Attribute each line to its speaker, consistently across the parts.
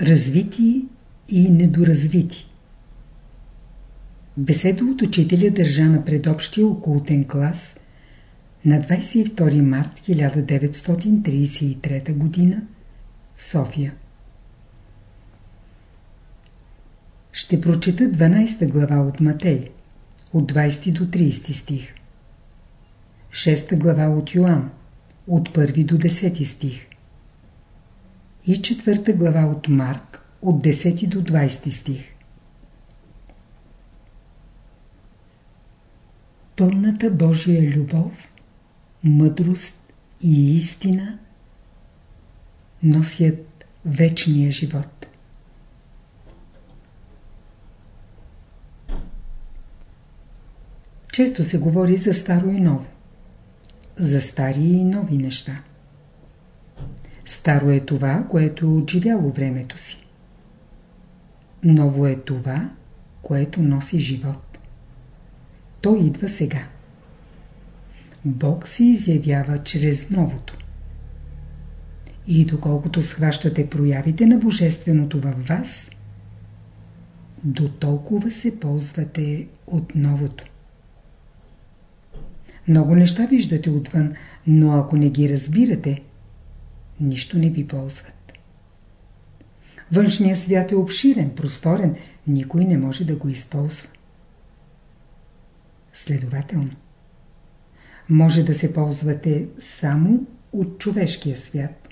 Speaker 1: Развити и недоразвити Беседа от учителя държа на предобщия окултен клас на 22 март 1933 г. в София. Ще прочета 12 глава от Матей, от 20 до 30 стих. 6 глава от Йоан, от 1 до 10 стих. И 4 глава от Марк, от 10 до 20 стих. Пълната Божия любов, мъдрост и истина носят вечния живот. Често се говори за старо и ново. За стари и нови неща. Старо е това, което е отживяло времето си. Ново е това, което носи живот. То идва сега. Бог се изявява чрез новото. И доколкото схващате проявите на Божественото във вас, до толкова се ползвате от новото. Много неща виждате отвън, но ако не ги разбирате, нищо не ви ползват. Външният свят е обширен, просторен, никой не може да го използва. Следователно, може да се ползвате само от човешкия свят,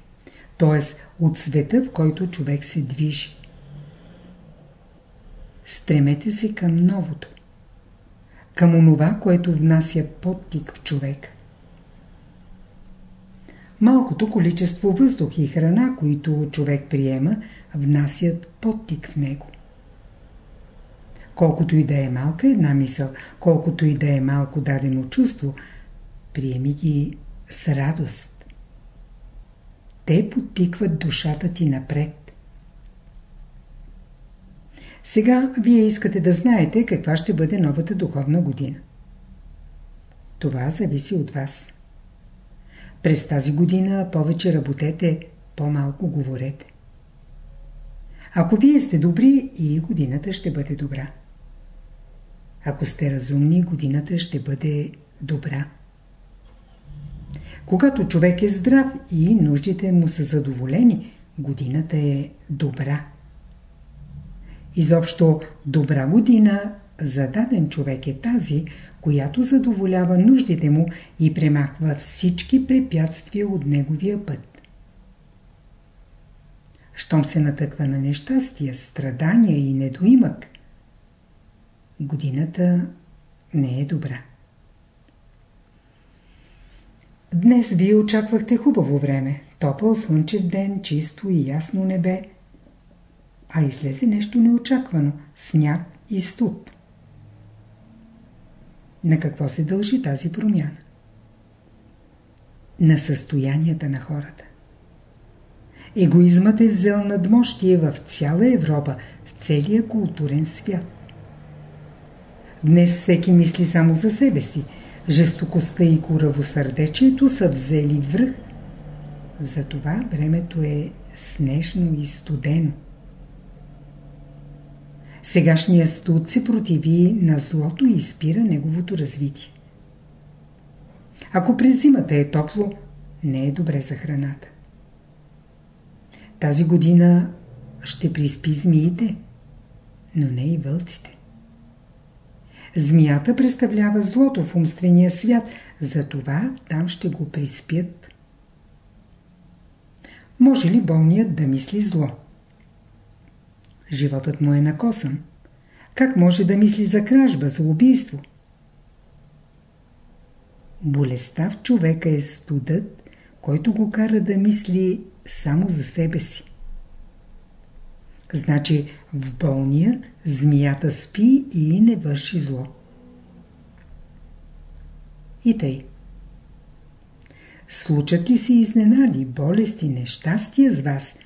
Speaker 1: т.е. от света, в който човек се движи. Стремете се към новото към онова, което внася подтик в човек. Малкото количество въздух и храна, които човек приема, внасят подтик в него. Колкото и да е малка една мисъл, колкото и да е малко дадено чувство, приеми ги с радост. Те подтикват душата ти напред. Сега вие искате да знаете каква ще бъде новата духовна година. Това зависи от вас. През тази година повече работете, по-малко говорете. Ако вие сте добри, и годината ще бъде добра. Ако сте разумни, годината ще бъде добра. Когато човек е здрав и нуждите му са задоволени, годината е добра. Изобщо добра година за даден човек е тази, която задоволява нуждите му и премахва всички препятствия от неговия път. Щом се натъква на нещастия, страдания и недоимък, годината не е добра. Днес вие очаквахте хубаво време. Топъл слънчев ден, чисто и ясно небе – а излезе нещо неочаквано – сняг и студ. На какво се дължи тази промяна? На състоянията на хората. Егоизмът е взел надмощие в цяла Европа, в целия културен свят. Днес всеки мисли само за себе си. Жестокостта и коравосърдечието са взели връх. Затова времето е снежно и студено. Сегашният студ се противи на злото и спира неговото развитие. Ако през зимата е топло, не е добре за храната. Тази година ще приспи змиите, но не и вълците. Змията представлява злото в умствения свят, затова там ще го приспят. Може ли болният да мисли зло? Животът му е накосан. Как може да мисли за кражба, за убийство? Болестта в човека е студът, който го кара да мисли само за себе си. Значи в болния змията спи и не върши зло. И тъй. Случат ли се изненади, болести, нещастия с вас,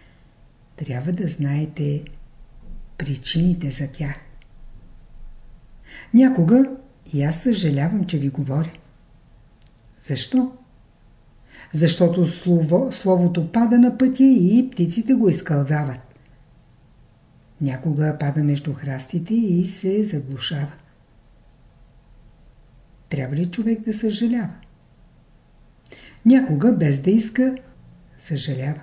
Speaker 1: трябва да знаете причините за тях. Някога и аз съжалявам, че ви говоря. Защо? Защото слово, словото пада на пътя и птиците го изкълвават. Някога пада между храстите и се заглушава. Трябва ли човек да съжалява? Някога, без да иска, съжалява.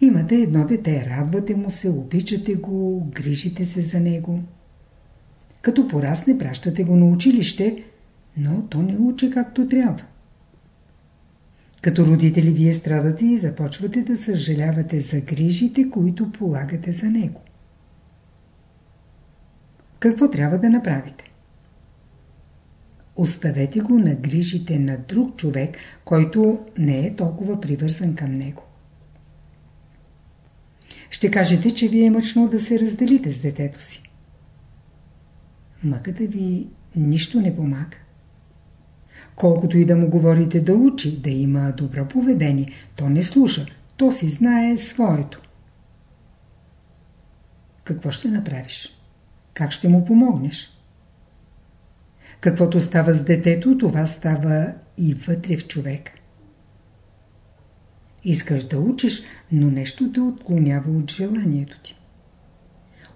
Speaker 1: Имате едно дете, радвате му се, обичате го, грижите се за него. Като порасне, пращате го на училище, но то не учи както трябва. Като родители вие страдате и започвате да съжалявате за грижите, които полагате за него. Какво трябва да направите? Оставете го на грижите на друг човек, който не е толкова привързан към него. Ще кажете, че ви е мъчно да се разделите с детето си. Мъката ви нищо не помага. Колкото и да му говорите да учи, да има добро поведение, то не слуша, то си знае своето. Какво ще направиш? Как ще му помогнеш? Каквото става с детето, това става и вътре в човек. Искаш да учиш, но нещо те отклонява от желанието ти.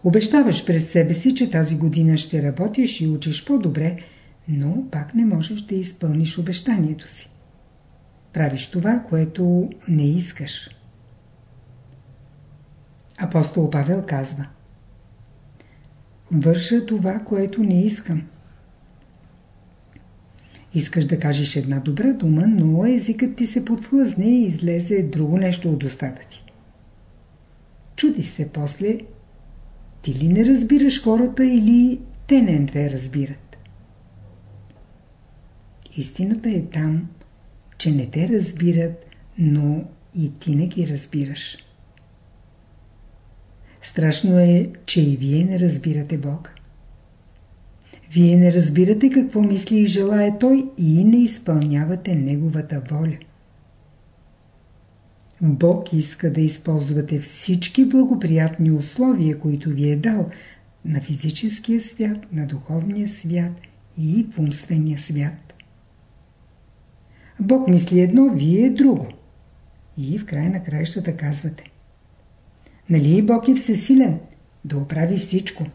Speaker 1: Обещаваш пред себе си, че тази година ще работиш и учиш по-добре, но пак не можеш да изпълниш обещанието си. Правиш това, което не искаш. Апостол Павел казва Върша това, което не искам. Искаш да кажеш една добра дума, но езикът ти се подхлъзне и излезе друго нещо от устата ти. Чуди се после, ти ли не разбираш хората или те не те разбират. Истината е там, че не те разбират, но и ти не ги разбираш. Страшно е, че и вие не разбирате Бог. Вие не разбирате какво мисли и желая Той и не изпълнявате Неговата воля. Бог иска да използвате всички благоприятни условия, които ви е дал на физическия свят, на духовния свят и в умствения свят. Бог мисли едно, вие друго. И в край на краищата казвате. Нали Бог е всесилен да оправи всичко?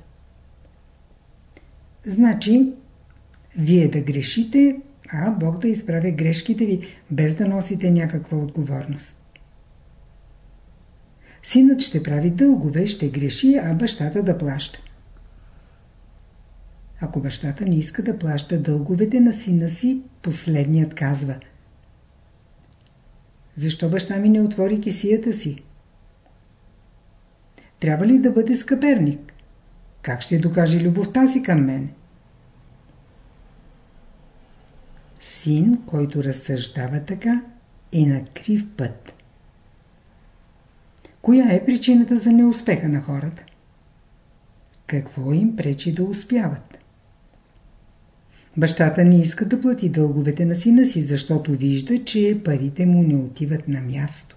Speaker 1: Значи, вие да грешите, а Бог да изправя грешките ви, без да носите някаква отговорност. Синът ще прави дългове, ще греши, а бащата да плаща. Ако бащата не иска да плаща дълговете на сина си, последният казва Защо баща ми не отвори кисията си? Трябва ли да бъде скъперник? Как ще докаже любовта си към мен? Син, който разсъждава така, е на крив път. Коя е причината за неуспеха на хората? Какво им пречи да успяват? Бащата не иска да плати дълговете на сина си, защото вижда, че парите му не отиват на място.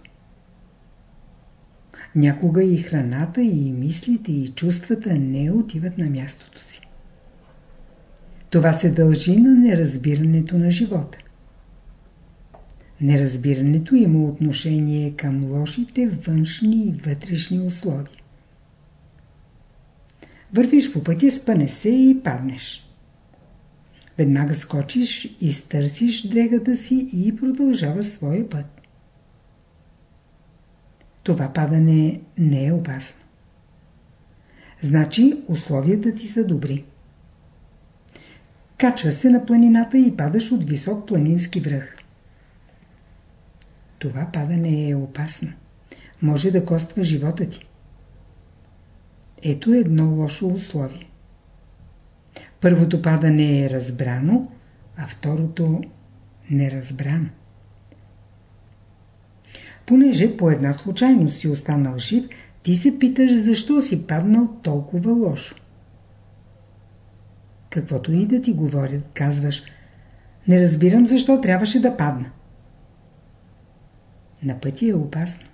Speaker 1: Някога и храната, и мислите, и чувствата не отиват на мястото си. Това се дължи на неразбирането на живота. Неразбирането има отношение към лошите външни и вътрешни условия. Вървиш по пътя, спане се и паднеш. Веднага скочиш, изтърсиш дрегата си и продължаваш своя път. Това падане не е опасно. Значи условията ти са добри. Качва се на планината и падаш от висок планински връх. Това падане е опасно. Може да коства живота ти. Ето едно лошо условие. Първото падане е разбрано, а второто неразбрано. Понеже по една случайност си останал жив, ти се питаш защо си паднал толкова лошо. Каквото и да ти говорят, казваш, не разбирам защо трябваше да падна. На пътя е опасно.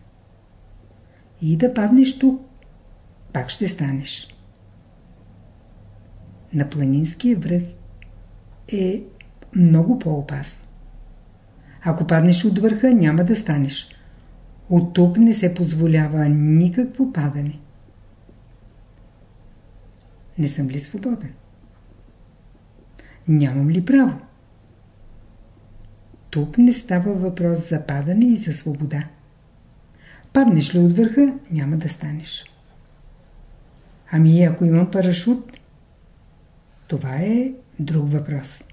Speaker 1: И да паднеш тук, пак ще станеш. На планинския връх е много по-опасно. Ако паднеш от върха, няма да станеш. От тук не се позволява никакво падане. Не съм ли свободен? Нямам ли право? Тук не става въпрос за падане и за свобода. Паднеш ли от върха, няма да станеш. Ами ако имам парашут, това е друг въпрос.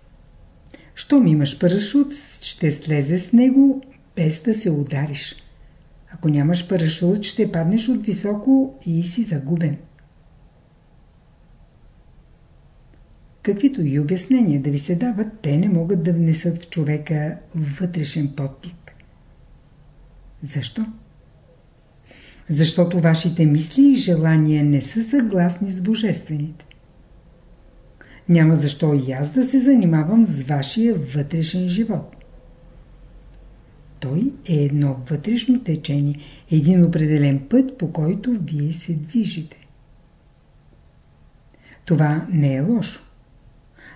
Speaker 1: Щом имаш парашут, ще слезе с него без да се удариш. Ако нямаш парашут, ще паднеш от високо и си загубен. Каквито и обяснения да ви се дават, те не могат да внесат в човека вътрешен подтик. Защо? Защото вашите мисли и желания не са съгласни с божествените. Няма защо и аз да се занимавам с вашия вътрешен живот. Той е едно вътрешно течение, един определен път, по който вие се движите. Това не е лошо.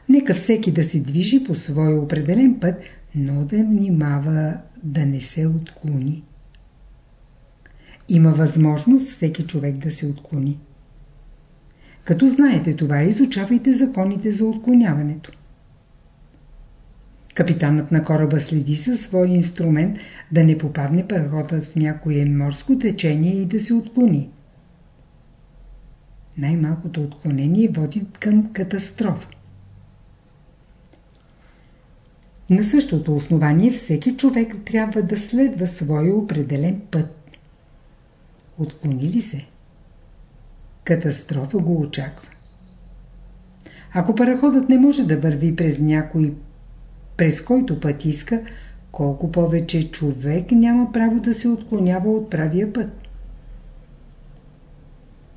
Speaker 1: Нека всеки да се движи по своя определен път, но да внимава да не се отклони. Има възможност всеки човек да се отклони. Като знаете това, изучавайте законите за отклоняването. Капитанът на кораба следи със свой инструмент да не попадне пароходът в някое морско течение и да се отклони. Най-малкото отклонение води към катастрофа. На същото основание всеки човек трябва да следва своя определен път. Отклони ли се? Катастрофа го очаква. Ако параходът не може да върви през някой, през който път иска, колко повече човек няма право да се отклонява от правия път.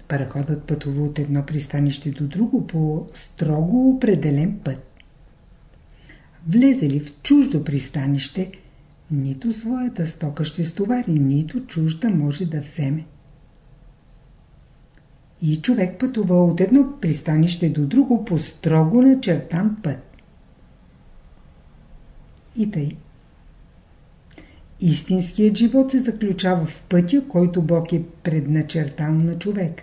Speaker 1: Параходът пътува от едно пристанище до друго по строго определен път влезе ли в чуждо пристанище, нито своята стока ще стовари, нито чужда може да вземе. И човек пътува от едно пристанище до друго по строго начертан път. И тъй. Истинският живот се заключава в пътя, който Бог е предначертан на човек.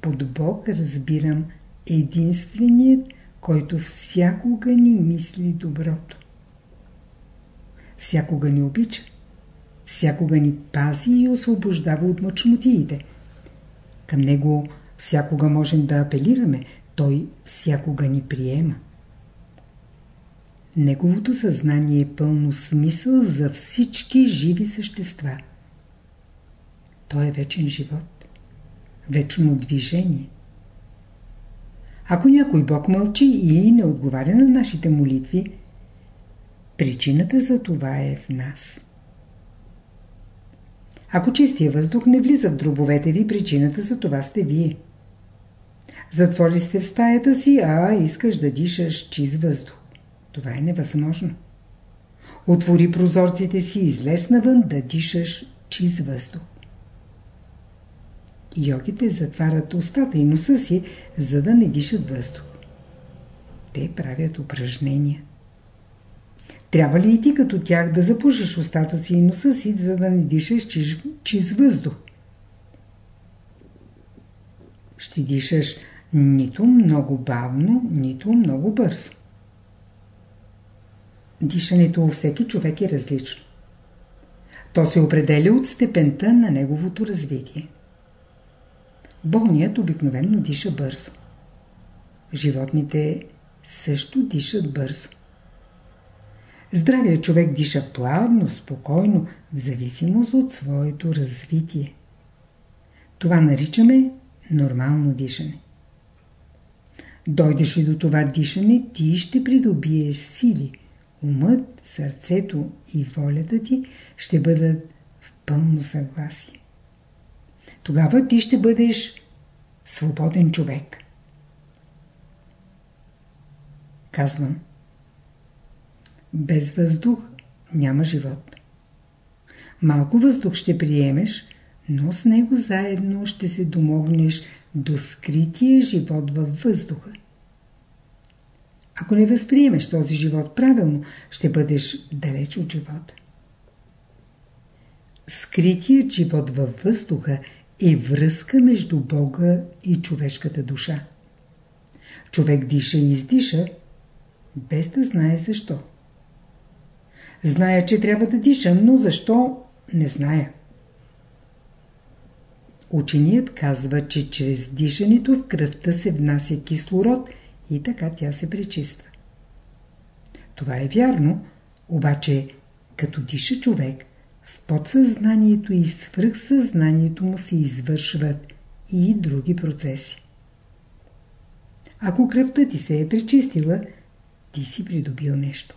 Speaker 1: Под Бог разбирам единственият който всякога ни мисли доброто. Всякога ни обича. Всякога ни пази и освобождава от мъчнотиите. Към него всякога можем да апелираме. Той всякога ни приема. Неговото съзнание е пълно смисъл за всички живи същества. Той е вечен живот, вечно движение. Ако някой Бог мълчи и не отговаря на нашите молитви, причината за това е в нас. Ако чистия въздух не влиза в дробовете ви, причината за това сте вие. Затвори се в стаята си, а искаш да дишаш чист въздух. Това е невъзможно. Отвори прозорците си и излез навън да дишаш чист въздух. Йогите затварят устата и носа си, за да не дишат въздух. Те правят упражнения. Трябва ли и ти като тях да запушиш устата си и носа си, за да не дишаш чист, чист въздух? Ще дишаш нито много бавно, нито много бързо. Дишането у всеки човек е различно. То се определя от степента на неговото развитие. Болният обикновенно диша бързо. Животните също дишат бързо. Здравият човек диша плавно, спокойно, в зависимост от своето развитие. Това наричаме нормално дишане. Дойдеш ли до това дишане, ти ще придобиеш сили. Умът, сърцето и волята ти ще бъдат в пълно съгласие тогава ти ще бъдеш свободен човек. Казвам. Без въздух няма живот. Малко въздух ще приемеш, но с него заедно ще се домогнеш до скрития живот във въздуха. Ако не възприемеш този живот правилно, ще бъдеш далеч от живота. скритият живот във въздуха е връзка между Бога и човешката душа. Човек диша и издиша, без да знае защо. Зная, че трябва да диша, но защо не зная. Ученият казва, че чрез дишането в кръвта се внася кислород и така тя се пречиства. Това е вярно, обаче като диша човек, в подсъзнанието и свръхсъзнанието му се извършват и други процеси. Ако кръвта ти се е пречистила, ти си придобил нещо.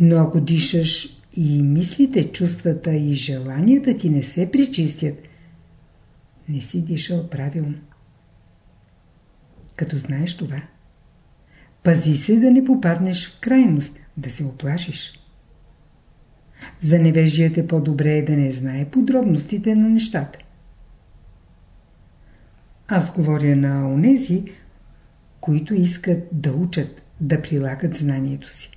Speaker 1: Но ако дишаш и мислите, чувствата и желанията ти не се пречистят, не си дишал правилно. Като знаеш това, пази се да не попаднеш в крайност, да се оплашиш. За невежият е по-добре да не знае подробностите на нещата. Аз говоря на онези, които искат да учат, да прилагат знанието си.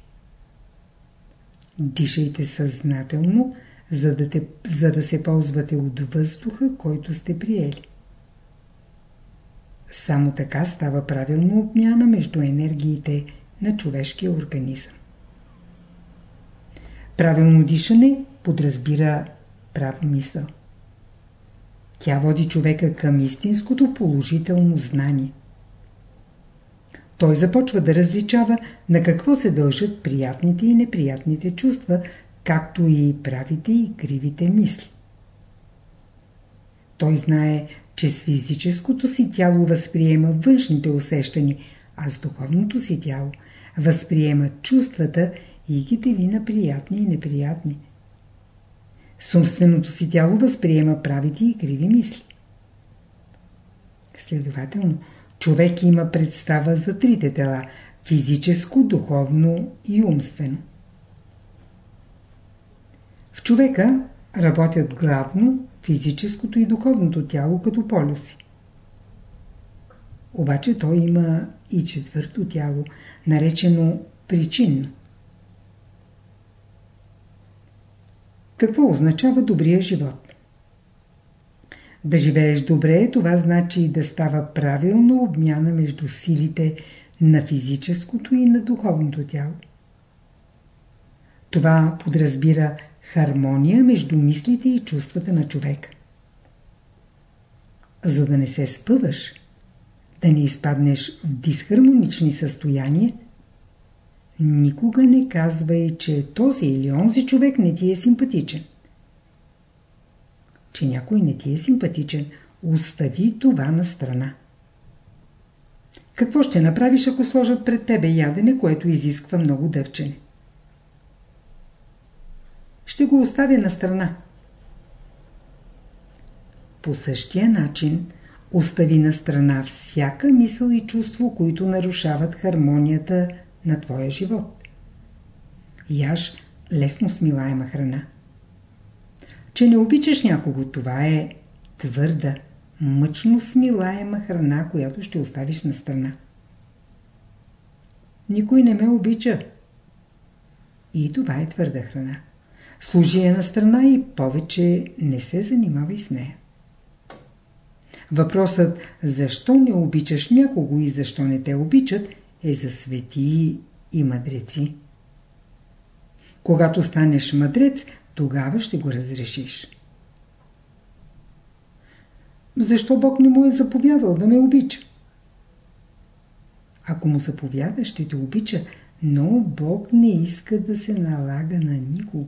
Speaker 1: Дишайте съзнателно, за да, те, за да се ползвате от въздуха, който сте приели. Само така става правилно обмяна между енергиите на човешкия организъм. Правилно дишане подразбира прав мисъл. Тя води човека към истинското положително знание. Той започва да различава на какво се дължат приятните и неприятните чувства, както и правите и кривите мисли. Той знае, че с физическото си тяло възприема външните усещания, а с духовното си тяло възприема чувствата и ги дели на приятни и неприятни. С умственото си тяло възприема правите и криви мисли. Следователно, човек има представа за трите тела – физическо, духовно и умствено. В човека работят главно физическото и духовното тяло като полюси. Обаче той има и четвърто тяло, наречено причинно. Какво означава добрия живот? Да живееш добре, това значи да става правилна обмяна между силите на физическото и на духовното тяло. Това подразбира хармония между мислите и чувствата на човека. За да не се спъваш, да не изпаднеш в дисхармонични състояния, никога не казвай, че този или онзи човек не ти е симпатичен. Че някой не ти е симпатичен, остави това на страна. Какво ще направиш, ако сложат пред тебе ядене, което изисква много дъвчене? Ще го оставя на страна. По същия начин остави на страна всяка мисъл и чувство, които нарушават хармонията на твоя живот. Яш лесно смилаема храна. Че не обичаш някого, това е твърда, мъчно смилаема храна, която ще оставиш на страна. Никой не ме обича. И това е твърда храна. Служи я на страна и повече не се занимавай с нея. Въпросът защо не обичаш някого и защо не те обичат е за свети и мъдреци. Когато станеш мъдрец, тогава ще го разрешиш. Защо Бог не му е заповядал да ме обича? Ако му заповяда, ще те обича, но Бог не иска да се налага на никого.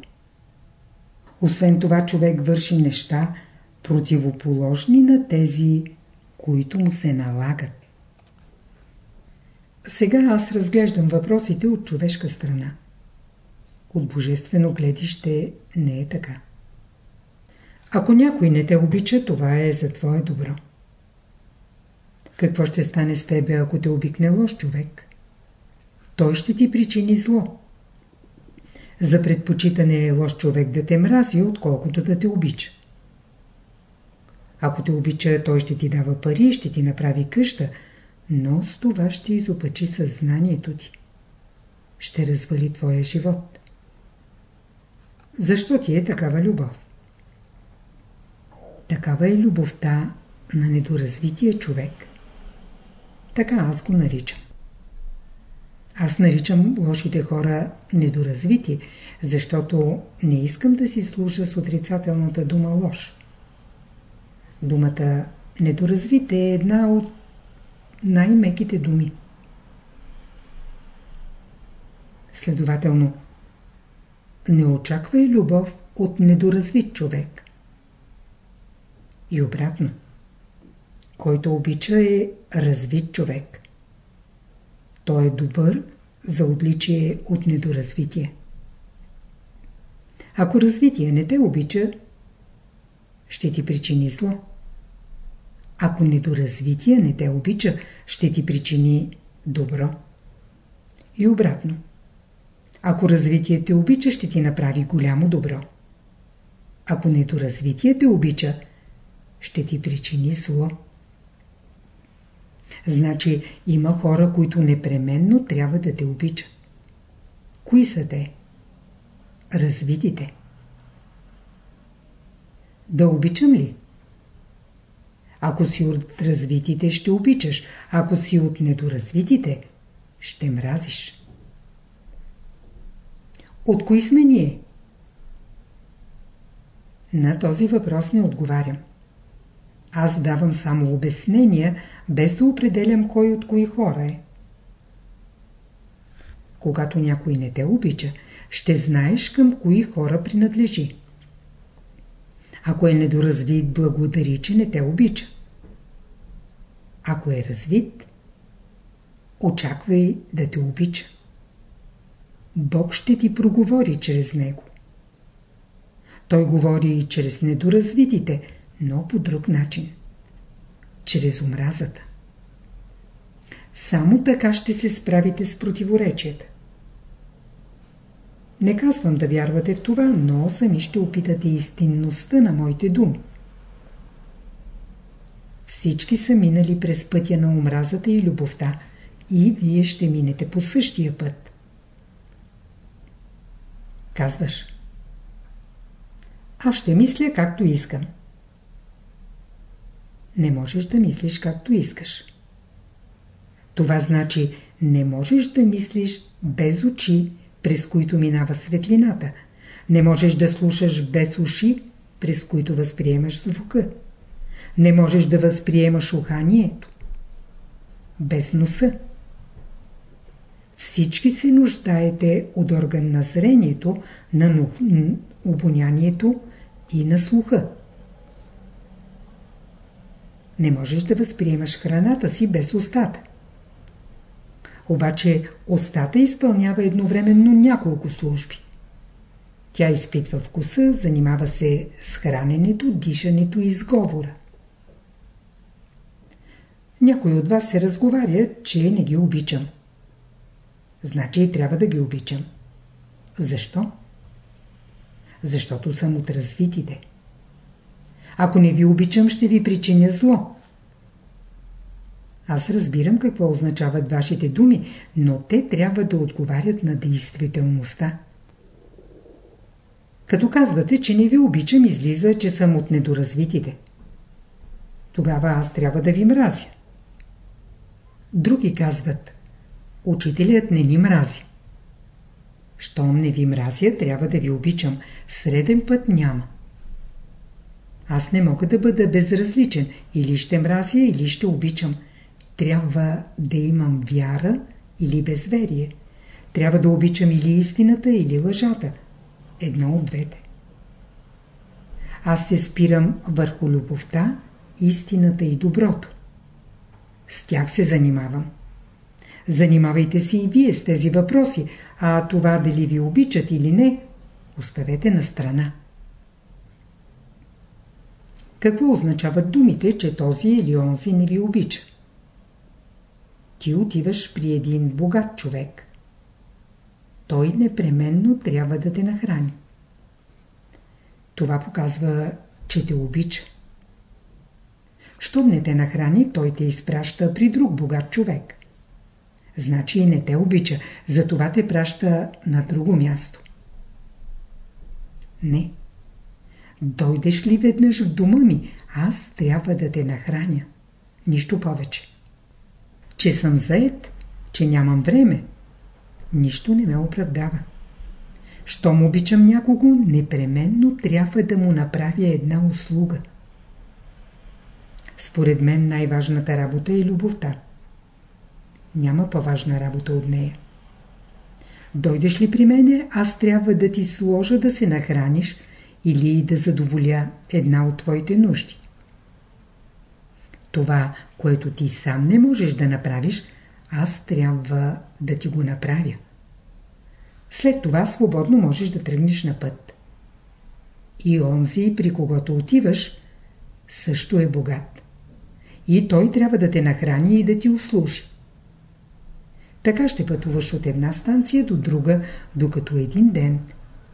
Speaker 1: Освен това човек върши неща, противоположни на тези, които му се налагат. Сега аз разглеждам въпросите от човешка страна. От божествено гледище не е така. Ако някой не те обича, това е за твое добро. Какво ще стане с тебе, ако те обикне лош човек? Той ще ти причини зло. За предпочитане е лош човек да те мрази, отколкото да те обича. Ако те обича, той ще ти дава пари, ще ти направи къща, но с това ще изопачи съзнанието ти. Ще развали твоя живот. Защо ти е такава любов? Такава е любовта на недоразвития човек. Така аз го наричам. Аз наричам лошите хора недоразвити, защото не искам да си служа с отрицателната дума лош. Думата недоразвит е една от най-меките думи. Следователно, не очаквай любов от недоразвит човек. И обратно. Който обича е развит човек. Той е добър за отличие от недоразвитие. Ако развитие не те обича, ще ти причини зло. Ако недоразвитие не те обича, ще ти причини добро. И обратно. Ако развитие те обича, ще ти направи голямо добро. Ако недоразвитие те обича, ще ти причини зло. Значи има хора, които непременно трябва да те обичат. Кои са те? Развитите. Да обичам ли? Ако си от развитите, ще обичаш. Ако си от недоразвитите, ще мразиш. От кои сме ние? На този въпрос не отговарям. Аз давам само обяснения, без да определям кой от кои хора е. Когато някой не те обича, ще знаеш към кои хора принадлежи. Ако е недоразвит, благодари, че не те обича. Ако е развит, очаквай да те обича. Бог ще ти проговори чрез него. Той говори и чрез недоразвитите, но по друг начин. Чрез омразата. Само така ще се справите с противоречията. Не казвам да вярвате в това, но сами ще опитате истинността на моите думи. Всички са минали през пътя на омразата и любовта и вие ще минете по същия път. Казваш. Аз ще мисля както искам. Не можеш да мислиш както искаш. Това значи не можеш да мислиш без очи, през които минава светлината. Не можеш да слушаш без уши, през които възприемаш звука. Не можеш да възприемаш уханието. Без носа. Всички се нуждаете от орган на зрението, на обонянието и на слуха. Не можеш да възприемаш храната си без устата. Обаче устата изпълнява едновременно няколко служби. Тя изпитва вкуса, занимава се с храненето, дишането и изговора. Някой от вас се разговаря, че не ги обичам. Значи трябва да ги обичам. Защо? Защото съм от развитите. Ако не ви обичам, ще ви причиня зло. Аз разбирам какво означават вашите думи, но те трябва да отговарят на действителността. Като казвате, че не ви обичам, излиза, че съм от недоразвитите. Тогава аз трябва да ви мразя. Други казват, учителят не ни мрази. Щом не ви мразя, трябва да ви обичам. Среден път няма. Аз не мога да бъда безразличен. Или ще мразя, или ще обичам. Трябва да имам вяра или безверие. Трябва да обичам или истината, или лъжата. Едно от двете. Аз се спирам върху любовта, истината и доброто. С тях се занимавам. Занимавайте се и вие с тези въпроси, а това дали ви обичат или не, оставете на страна. Какво означават думите, че този или онзи не ви обича? Ти отиваш при един богат човек. Той непременно трябва да те нахрани. Това показва, че те обича. Щом не те нахрани, той те изпраща при друг богат човек. Значи и не те обича, затова те праща на друго място. Не. Дойдеш ли веднъж в дома ми, аз трябва да те нахраня. Нищо повече. Че съм заед, че нямам време, нищо не ме оправдава. Щом обичам някого, непременно трябва да му направя една услуга. Според мен най-важната работа е любовта. Няма по-важна работа от нея. Дойдеш ли при мене, аз трябва да ти сложа да се нахраниш или да задоволя една от твоите нужди. Това, което ти сам не можеш да направиш, аз трябва да ти го направя. След това свободно можеш да тръгнеш на път. И онзи, при когото отиваш, също е богат. И той трябва да те нахрани и да ти услужи. Така ще пътуваш от една станция до друга, докато един ден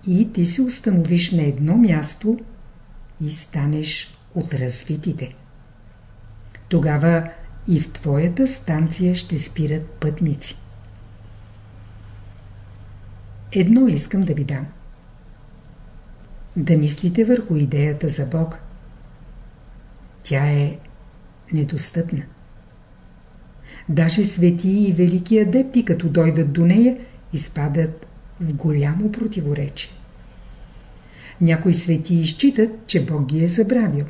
Speaker 1: и ти се установиш на едно място и станеш от развитите. Тогава и в твоята станция ще спират пътници. Едно искам да ви дам. Да мислите върху идеята за Бог. Тя е недостъпна. Даже свети и велики адепти, като дойдат до нея, изпадат в голямо противоречие. Някои свети изчитат, че Бог ги е забравил.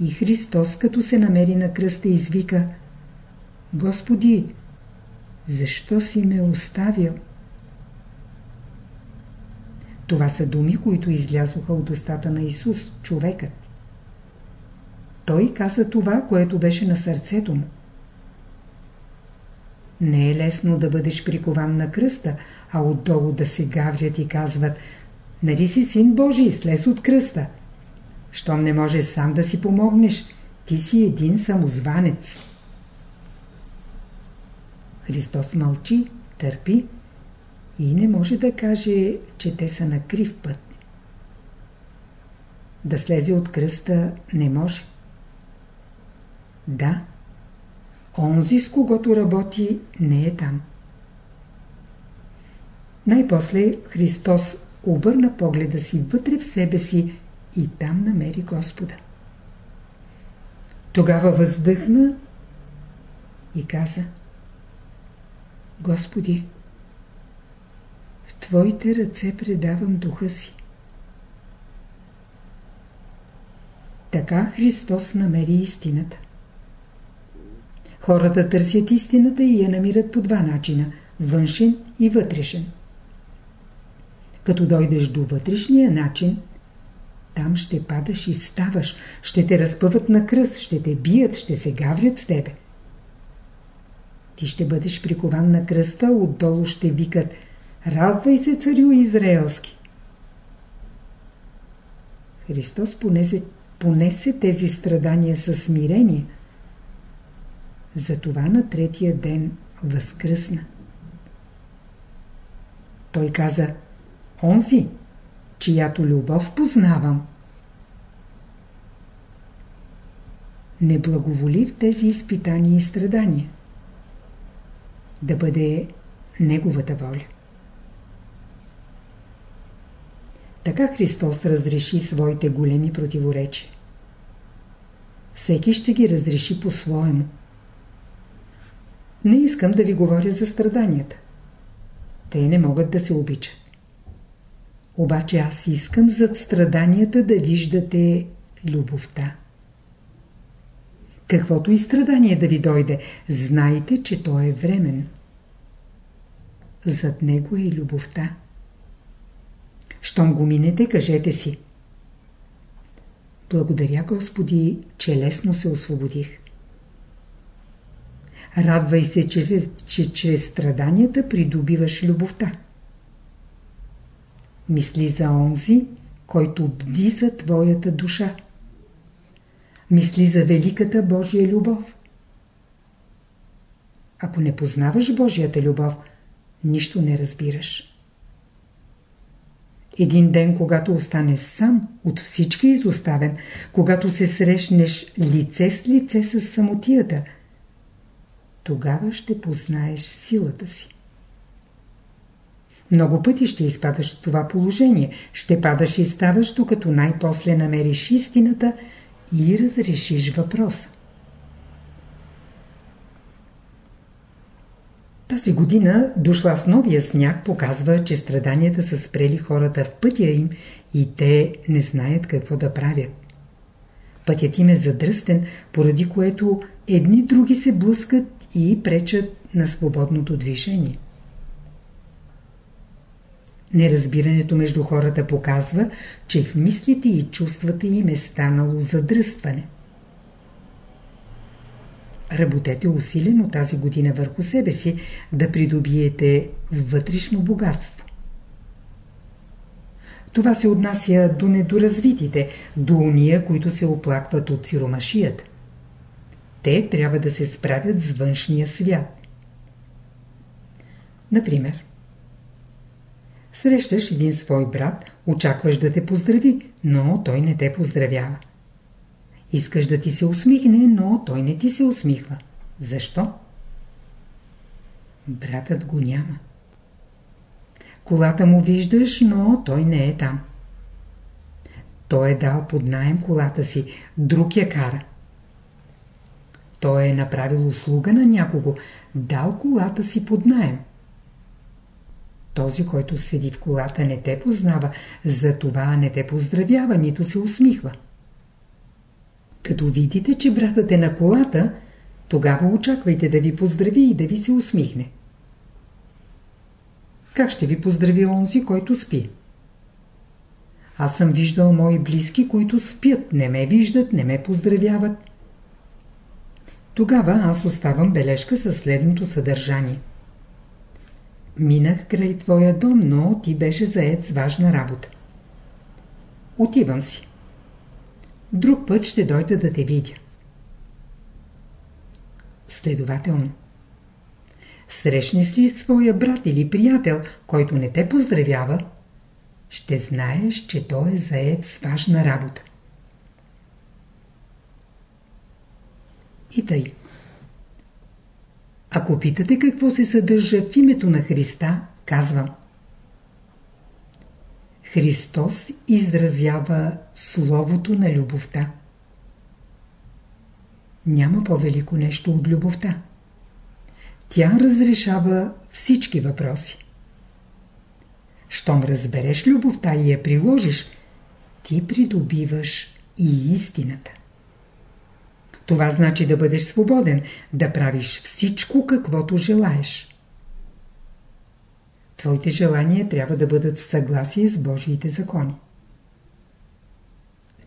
Speaker 1: И Христос, като се намери на кръста, извика Господи, защо си ме оставил? Това са думи, които излязоха от устата на Исус, човекът. Той каза това, което беше на сърцето му. Не е лесно да бъдеш прикован на кръста, а отдолу да се гаврят и казват Нали си син Божий, слез от кръста. Щом не можеш сам да си помогнеш, ти си един самозванец. Христос мълчи, търпи и не може да каже, че те са на крив път. Да слезе от кръста не може. Да, онзи с когото работи не е там. Най-после Христос обърна погледа си вътре в себе си и там намери Господа. Тогава въздъхна и каза Господи, в Твоите ръце предавам духа си. Така Христос намери истината. Хората търсят истината и я намират по два начина – външен и вътрешен. Като дойдеш до вътрешния начин, там ще падаш и ставаш, ще те разпъват на кръст, ще те бият, ще се гаврят с тебе. Ти ще бъдеш прикован на кръста, отдолу ще викат Радвай се, царю Израелски! Христос понесе, понесе тези страдания със смирение. Затова на третия ден възкръсна. Той каза – онзи, чиято любов познавам. Не благоволи в тези изпитания и страдания. Да бъде Неговата воля. Така Христос разреши своите големи противоречия. Всеки ще ги разреши по-своему. Не искам да ви говоря за страданията. Те не могат да се обичат. Обаче аз искам зад страданията да виждате любовта. Каквото и страдание да ви дойде, знайте, че то е времен. Зад него е любовта. Щом го минете, кажете си. Благодаря, Господи, че лесно се освободих. Радвай се, че, че чрез страданията придобиваш любовта. Мисли за онзи, който бди за твоята душа. Мисли за великата Божия любов. Ако не познаваш Божията любов, нищо не разбираш. Един ден, когато останеш сам, от всички изоставен, когато се срещнеш лице с лице с самотията, тогава ще познаеш силата си. Много пъти ще изпадаш в това положение. Ще падаш и ставаш, докато най-после намериш истината и разрешиш въпроса. Тази година дошла с новия сняг показва, че страданията са спрели хората в пътя им и те не знаят какво да правят. Пътят им е задръстен, поради което едни други се блъскат и пречат на свободното движение. Неразбирането между хората показва, че в мислите и чувствата им е станало задръстване. Работете усилено тази година върху себе си да придобиете вътрешно богатство. Това се отнася до недоразвитите, до уния, които се оплакват от сиромашията. Те трябва да се справят с външния свят. Например, срещаш един свой брат, очакваш да те поздрави, но той не те поздравява. Искаш да ти се усмихне, но той не ти се усмихва. Защо? Братът го няма. Колата му виждаш, но той не е там. Той е дал под найем колата си, друг я кара. Той е направил услуга на някого, дал колата си под найем. Този, който седи в колата, не те познава, затова не те поздравява, нито се усмихва. Като видите, че братът е на колата, тогава очаквайте да ви поздрави и да ви се усмихне. Как ще ви поздрави онзи, който спи? Аз съм виждал мои близки, които спят, не ме виждат, не ме поздравяват. Тогава аз оставам бележка със следното съдържание. Минах край твоя дом, но ти беше заед с важна работа. Отивам си. Друг път ще дойда да те видя. Следователно. Срещнеш ли своя брат или приятел, който не те поздравява, ще знаеш, че той е заед с важна работа. И тъй. Ако питате какво се съдържа в името на Христа, казвам. Христос изразява Словото на любовта. Няма по-велико нещо от любовта. Тя разрешава всички въпроси. Щом разбереш любовта и я приложиш, ти придобиваш и истината. Това значи да бъдеш свободен, да правиш всичко каквото желаеш. Твоите желания трябва да бъдат в съгласие с Божиите закони.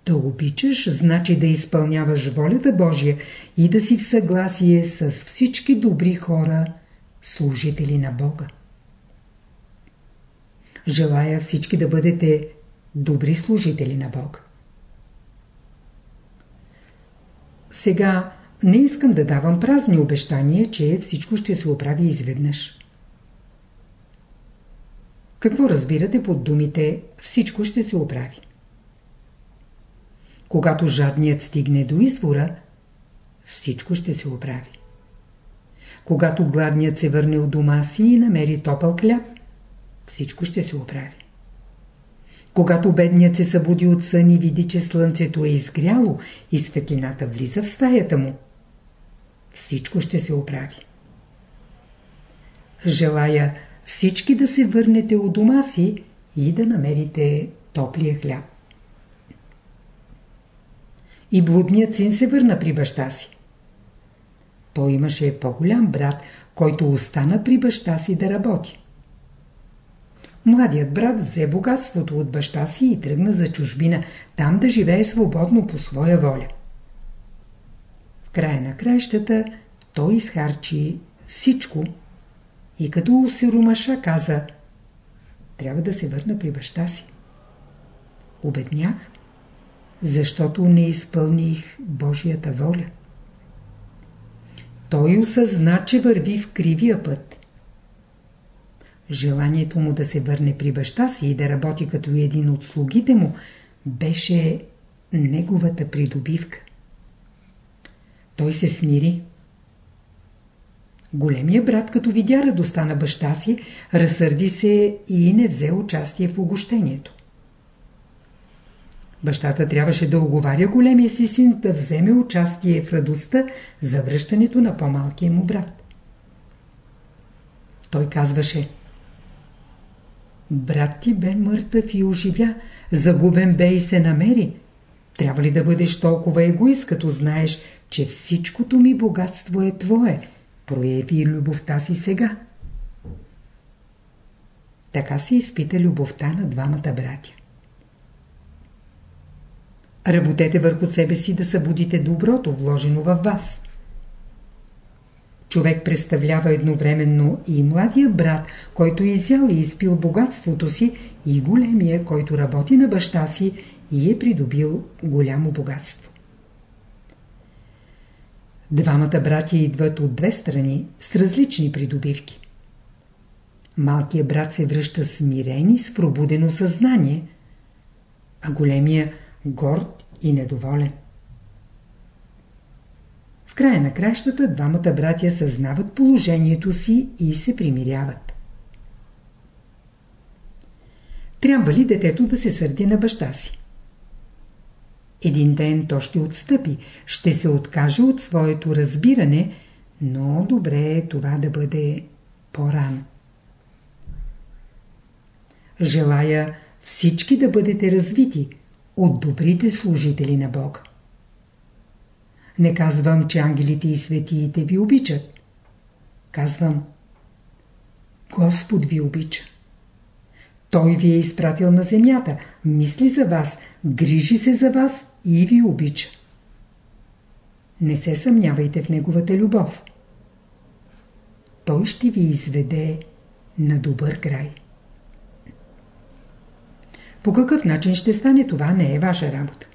Speaker 1: Да обичаш, значи да изпълняваш волята Божия и да си в съгласие с всички добри хора, служители на Бога. Желая всички да бъдете добри служители на Бога. Сега не искам да давам празни обещания, че всичко ще се оправи изведнъж. Какво разбирате под думите «всичко ще се оправи»? Когато жадният стигне до извора, всичко ще се оправи. Когато гладният се върне от дома си и намери топъл хляб, всичко ще се оправи. Когато бедният се събуди от сън и види, че слънцето е изгряло и светлината влиза в стаята му, всичко ще се оправи. Желая всички да се върнете у дома си и да намерите топлия хляб. И блудният син се върна при баща си. Той имаше по-голям брат, който остана при баща си да работи. Младият брат взе богатството от баща си и тръгна за чужбина, там да живее свободно по своя воля. В края на краищата той изхарчи всичко и като се румаша каза трябва да се върна при баща си. Обеднях, защото не изпълних Божията воля. Той осъзна, че върви в кривия път. Желанието му да се върне при баща си и да работи като един от слугите му беше неговата придобивка. Той се смири. Големия брат, като видя радостта на баща си, разсърди се и не взе участие в огощението. Бащата трябваше да оговаря големия си син да вземе участие в радостта за връщането на по-малкия му брат. Той казваше Брат ти бе мъртъв и оживя, загубен бе и се намери. Трябва ли да бъдеш толкова егоист, като знаеш, че всичкото ми богатство е твое? Прояви любовта си сега. Така се изпита любовта на двамата братя. Работете върху себе си да събудите доброто, вложено във вас. Човек представлява едновременно и младия брат, който е изял и изпил богатството си, и големия, който работи на баща си и е придобил голямо богатство. Двамата братя идват от две страни с различни придобивки. Малкият брат се връща смирен и с пробудено съзнание, а големия горд и недоволен. Края на кращата двамата братя съзнават положението си и се примиряват. Трябва ли детето да се сърди на баща си? Един ден то ще отстъпи, ще се откаже от своето разбиране, но добре е това да бъде по-рано. Желая всички да бъдете развити от добрите служители на Бога. Не казвам, че ангелите и светиите ви обичат. Казвам, Господ ви обича. Той ви е изпратил на земята, мисли за вас, грижи се за вас и ви обича. Не се съмнявайте в Неговата любов. Той ще ви изведе на добър край. По какъв начин ще стане това не е ваша работа.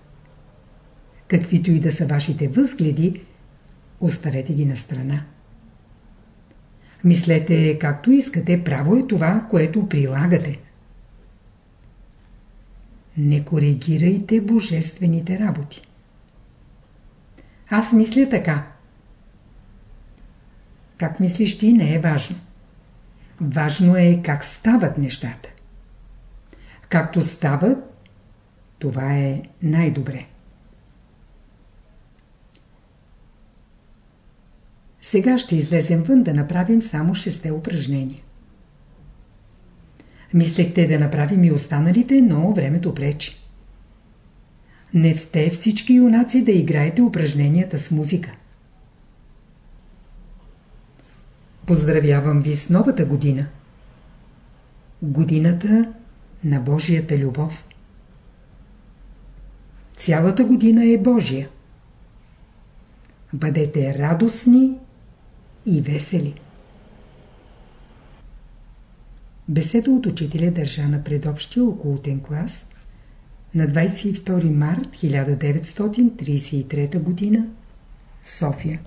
Speaker 1: Каквито и да са вашите възгледи, оставете ги на страна. Мислете както искате, право е това, което прилагате. Не коригирайте божествените работи. Аз мисля така. Как мислиш ти не е важно. Важно е как стават нещата. Както стават, това е най-добре. Сега ще излезем вън да направим само шесте упражнения. Мислехте да направим и останалите, но времето пречи. Не сте всички юнаци да играете упражненията с музика. Поздравявам ви с новата година. Годината на Божията любов. Цялата година е Божия. Бъдете радостни и весели. Беседа от учителя държа на предобщия околотен клас на 22 март 1933 г. София